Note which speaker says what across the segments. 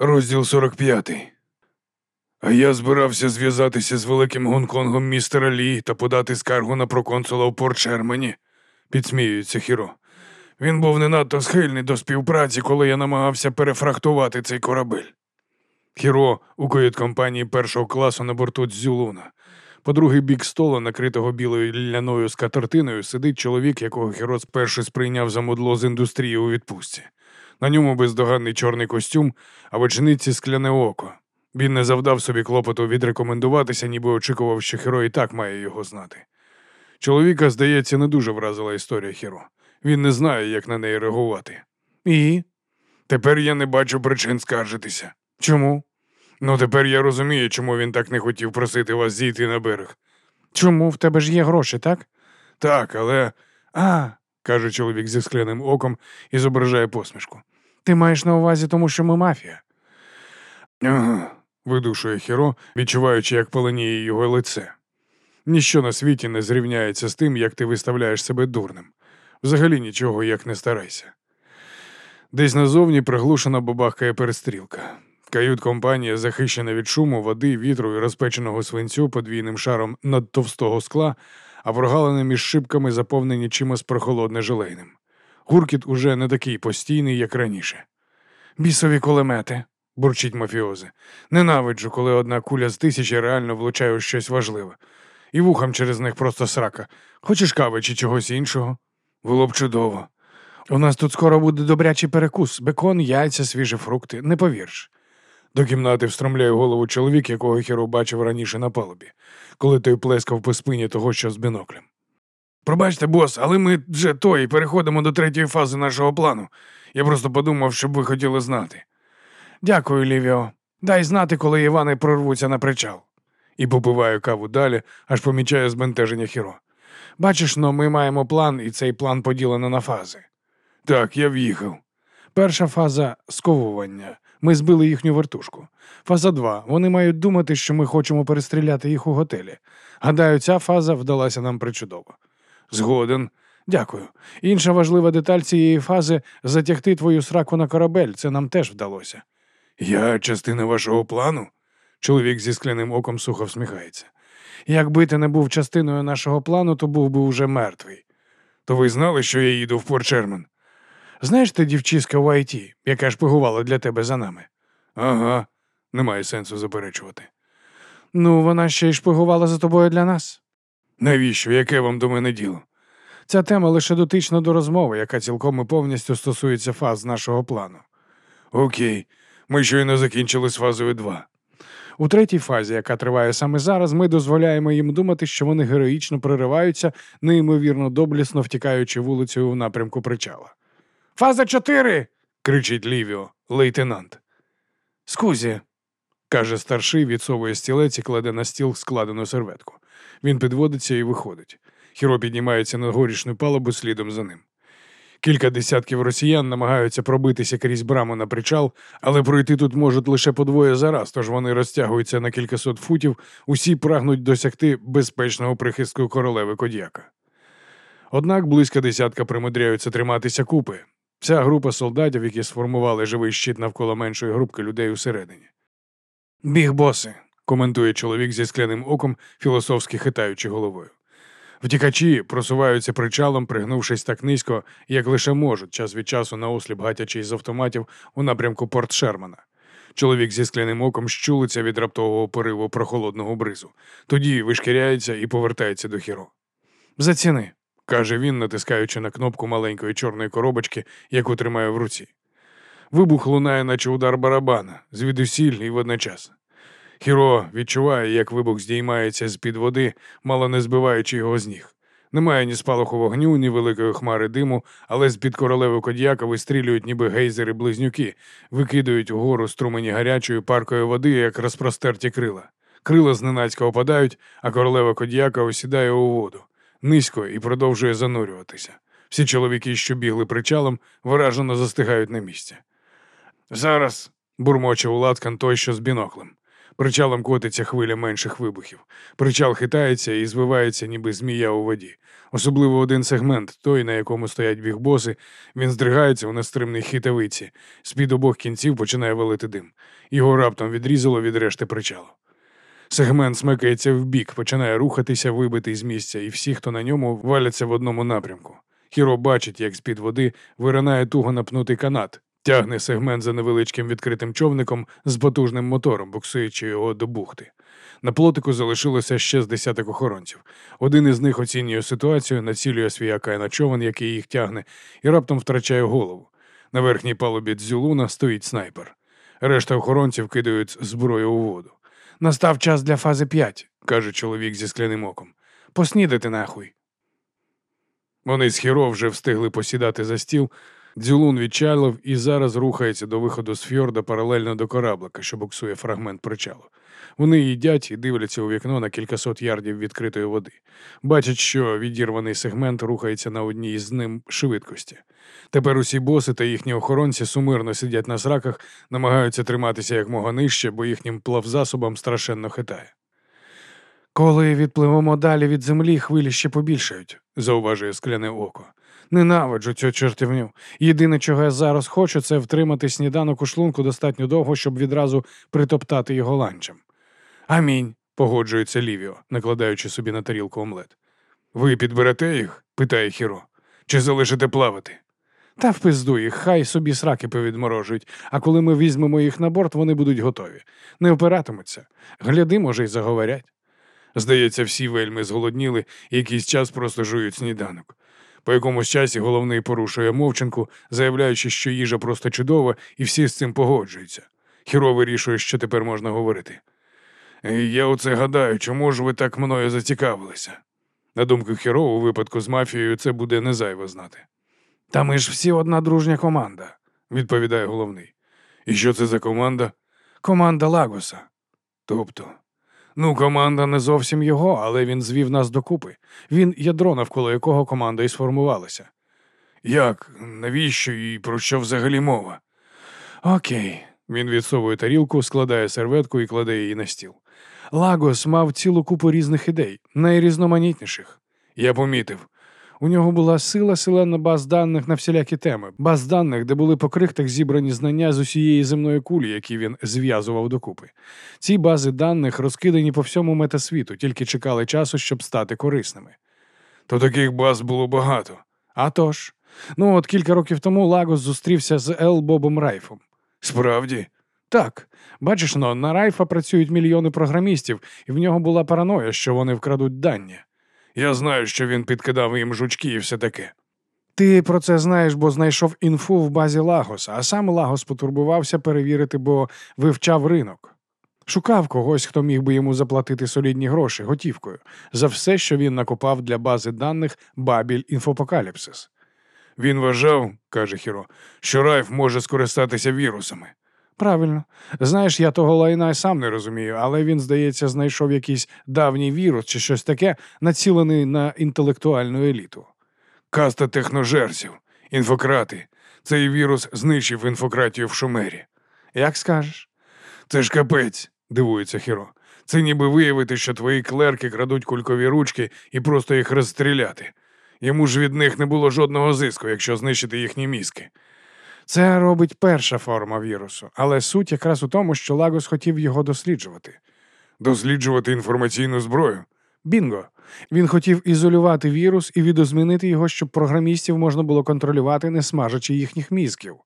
Speaker 1: Розділ 45. А я збирався зв'язатися з великим Гонконгом містера Лі та подати скаргу на проконсула в Порт Шермені, підсміюється Хіро. Він був не надто схильний до співпраці, коли я намагався перефрахтувати цей корабель. Хіро у кают-компанії першого класу на борту Дзюлуна. По другий бік стола, накритого білою ляною скатертиною, сидить чоловік, якого Хіро спершу сприйняв за мудло з індустрії у відпустці. На ньому бездоганний чорний костюм, а в очниці скляне око. Він не завдав собі клопоту відрекомендуватися, ніби очікував, що Хіро і так має його знати. Чоловіка, здається, не дуже вразила історія Хіро. Він не знає, як на неї реагувати. І? Тепер я не бачу причин скаржитися. Чому? Ну, тепер я розумію, чому він так не хотів просити вас зійти на берег.
Speaker 2: Чому в тебе ж є гроші, так?
Speaker 1: Так, але. А, каже чоловік зі скляним оком і зображає посмішку.
Speaker 2: Ти маєш на увазі, тому що ми мафія.
Speaker 1: Ага, видушує Хіро, відчуваючи, як паленіє його лице. Ніщо на світі не зрівняється з тим, як ти виставляєш себе дурним. Взагалі нічого як не старайся. Десь назовні приглушена бабахкає перестрілка. Кают-компанія захищена від шуму, води, вітру і розпеченого свинцю подвійним шаром надтовстого скла, а прогалини між шибками заповнені чимось прохолодне желейним. Гуркіт уже не такий постійний, як раніше.
Speaker 2: Бісові кулемети.
Speaker 1: бурчить мафіози. Ненавиджу, коли одна куля з тисячі реально влучає у щось важливе. І вухам через них просто срака. Хочеш кави чи чогось іншого? Було б чудово.
Speaker 2: У нас тут скоро буде добрячий перекус, бекон, яйця, свіжі фрукти. Не повірш.
Speaker 1: До кімнати встромляє голову чоловік, якого Хіро бачив раніше на палубі, коли той плескав по спині того, що з біноклем. Пробачте, бос, але ми вже той переходимо до третьої фази нашого плану. Я просто подумав, щоб ви хотіли знати.
Speaker 2: Дякую, Лівіо. Дай знати, коли Івани прорвуться на причал.
Speaker 1: І попиваю каву далі, аж помічаю збентеження Хіро.
Speaker 2: Бачиш, но ми маємо план, і цей план поділено на фази.
Speaker 1: Так, я в'їхав.
Speaker 2: Перша фаза сковування. Ми збили їхню вертушку. Фаза 2. Вони мають думати, що ми хочемо перестріляти їх у готелі. Гадаю, ця фаза вдалася нам причудово.
Speaker 1: Згоден.
Speaker 2: Дякую. Інша важлива деталь цієї фази затягти твою сраку на корабель. Це нам теж вдалося.
Speaker 1: Я частина вашого плану? Чоловік зі скляним оком сухо всміхається.
Speaker 2: Якби ти не був частиною нашого плану, то був би уже мертвий.
Speaker 1: То ви знали, що я їду в Порт Шерман?
Speaker 2: Знаєш ти дівчиська в ІТ, яка шпигувала для тебе за нами?
Speaker 1: Ага, немає сенсу заперечувати.
Speaker 2: Ну, вона ще й шпигувала за тобою для нас.
Speaker 1: Навіщо? Яке вам до мене діло?
Speaker 2: Ця тема лише дотична до розмови, яка цілком і повністю стосується фаз нашого плану.
Speaker 1: Окей, ми щойно закінчили з фазою 2.
Speaker 2: У третій фазі, яка триває саме зараз, ми дозволяємо їм думати, що вони героїчно прориваються, неймовірно доблісно втікаючи вулицею в напрямку причала. Фаза 4!»
Speaker 1: – кричить Лівіо, лейтенант.
Speaker 2: Скузі,
Speaker 1: каже старший, відсовує стілець і кладе на стіл складену серветку. Він підводиться і виходить. Хіро піднімається на горішню палубу слідом за ним. Кілька десятків росіян намагаються пробитися крізь браму на причал, але пройти тут можуть лише по двоє зараз, тож вони розтягуються на кількасот футів, усі прагнуть досягти безпечного прихистку королеви Кодяка. Однак близько десятка примудряються триматися купи. Вся група солдатів, які сформували живий щит навколо меншої групки людей усередині.
Speaker 2: Біг боси,
Speaker 1: коментує чоловік зі скляним оком, філософськи хитаючи головою. Втікачі просуваються причалом, пригнувшись так низько, як лише можуть, час від часу на осліп гатячи з автоматів у напрямку Порт Шермана. Чоловік зі скляним оком щулиться від раптового пориву прохолодного бризу. Тоді вишкіряється і повертається до хіро.
Speaker 2: Заціни,
Speaker 1: каже він, натискаючи на кнопку маленької чорної коробочки, яку тримає в руці. Вибух лунає, наче удар барабана, звідусіль і водночас. Хіро відчуває, як вибух здіймається з-під води, мало не збиваючи його з ніг. Немає ні спалаху вогню, ні великої хмари диму, але з-під королеви Кодьяка вистрілюють, ніби гейзери близнюки, викидують угору струмені гарячої паркої води, як розпростерті крила. Крила зненацька опадають, а королева Кодьяка осідає у воду, низько і продовжує занурюватися. Всі чоловіки, що бігли причалом, виражено застигають на місці. Зараз, бурмоче Улаткан той, що з біноклем.
Speaker 2: Причалом котиться хвиля менших вибухів. Причал хитається і звивається, ніби змія у воді. Особливо один сегмент, той, на якому стоять бігбоси, він здригається у нестримній хитавиці. З-під обох кінців починає валити дим. Його раптом відрізало від решти причалу. Сегмент смикається вбік, починає рухатися, вибитий з місця, і всі, хто на ньому, валяться в одному напрямку. Хіро бачить, як з-під води виринає туго напнутий канат, тягне сегмент за невеличким відкритим човником з потужним мотором, буксуючи його до бухти. На плотику залишилося ще з десяток охоронців. Один із них оцінює ситуацію, націлює свій акай на човен, який їх тягне, і раптом втрачає голову. На верхній палубі дзюлуна стоїть снайпер. Решта охоронців кидають зброю у воду. Настав час для фази 5, каже чоловік зі скляним оком. Поснідати нахуй. Вони з Хіро вже встигли посідати за стіл. Дзюлун відчалив і зараз рухається до виходу з фьорда паралельно до кораблика, що буксує фрагмент причалу. Вони їдять і дивляться у вікно на кількасот ярдів відкритої води. Бачать, що відірваний сегмент рухається на одній із ним швидкості. Тепер усі боси та їхні охоронці сумирно сидять на сраках, намагаються триматися якмога нижче, бо їхнім плавзасобам страшенно хитає. Коли відпливемо далі від землі, хвилі ще побільшають, зауважує скляне око. Ненавиджу цю чортівню. Єдине, чого я зараз хочу, це втримати сніданок у шлунку достатньо довго, щоб відразу притоптати його ланчем. Амінь, погоджується Лівіо, накладаючи собі на тарілку омлет. Ви підберете їх? питає Хіро. Чи залишите плавати? Та в пизду їх, хай собі сраки повідморожують, а коли ми візьмемо їх на борт, вони будуть готові. Не опиратимуться. Гляди, може, й заговорять. Здається, всі вельми зголодніли і якийсь час просто жують сніданок. По якомусь часі головний порушує мовчанку, заявляючи, що їжа просто чудова, і всі з цим погоджуються. Хіро вирішує, що тепер можна говорити. «Е, Я оце гадаю, чому ж ви так мною зацікавилися? На думку Хіро, у випадку з мафією це буде не зайво знати. Та ми ж всі одна дружня команда, відповідає головний. І що це за команда? Команда Лагоса. Тобто. Ну, команда не зовсім його, але він звів нас докупи. Він ядро, навколо якого команда і сформувалася. Як? Навіщо і про що взагалі мова? Окей. Він відсовує тарілку, складає серветку і кладе її на стіл. Лагос мав цілу купу різних ідей, найрізноманітніших. Я помітив. У нього була сила селена баз даних на всілякі теми, баз даних, де були по крихтах зібрані знання з усієї земної кулі, які він зв'язував докупи. Ці бази даних розкидані по всьому метасвіту, тільки чекали часу, щоб стати корисними. То таких баз було багато. А тож. Ну, от кілька років тому Лагос зустрівся з Ел Бобом Райфом. Справді? Так. Бачиш, но, на Райфа працюють мільйони програмістів, і в нього була параноя, що вони вкрадуть дані. Я знаю, що він підкидав їм жучки і все таке. Ти про це знаєш, бо знайшов інфу в базі Лагоса, а сам Лагос потурбувався перевірити, бо вивчав ринок. Шукав когось, хто міг би йому заплатити солідні гроші готівкою за все, що він накопав для бази даних Бабіль Інфопокаліпсис. Він вважав, каже Хіро, що Райф може скористатися вірусами. Правильно. Знаєш, я того лайна й сам не розумію, але він, здається, знайшов якийсь давній вірус чи щось таке, націлений на інтелектуальну еліту. Каста техножерців, інфократи. Цей вірус знищив інфократію в Шумері. Як скажеш? Це ж капець, дивується Хіро. Це ніби виявити, що твої клерки крадуть кулькові ручки і просто їх розстріляти. Йому ж від них не було жодного зиску, якщо знищити їхні мізки. Це робить перша форма вірусу, але суть якраз у тому, що Лагос хотів його досліджувати. Досліджувати інформаційну зброю? Бінго! Він хотів ізолювати вірус і відозмінити його, щоб програмістів можна було контролювати, не смажачи їхніх мізків.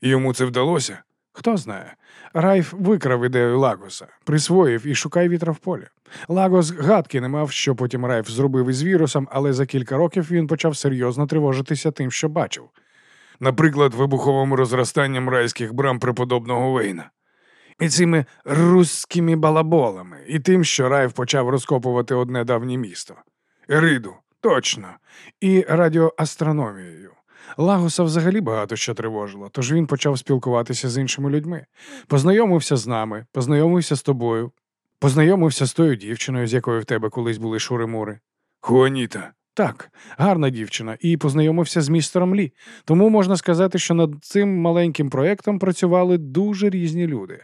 Speaker 2: І йому це вдалося? Хто знає. Райф викрав ідею Лагоса, присвоїв і шукай вітра в полі. Лагос гадки не мав, що потім Райф зробив із вірусом, але за кілька років він почав серйозно тривожитися тим, що бачив. Наприклад, вибуховим розростанням райських брам преподобного Вейна. І цими русскими балаболами, і тим, що Райф почав розкопувати одне давнє місто. Ериду, точно, і радіоастрономією. Лагоса взагалі багато що тривожило, тож він почав спілкуватися з іншими людьми. Познайомився з нами, познайомився з тобою, познайомився з тою дівчиною, з якою в тебе колись були шури-мури. Хуаніта. Так, гарна дівчина, і познайомився з містером Лі. Тому можна сказати, що над цим маленьким проєктом працювали дуже різні люди.